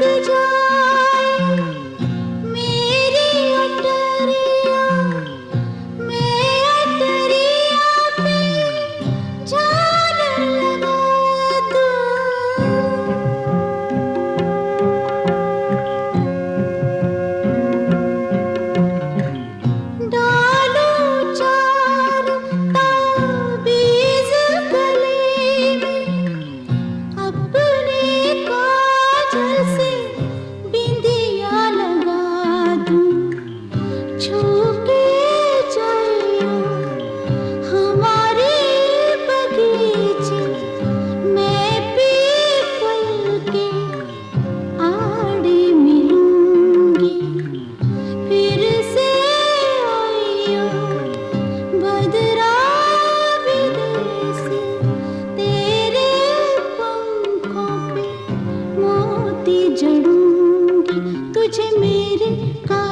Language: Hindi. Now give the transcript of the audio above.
Đi. मेरे का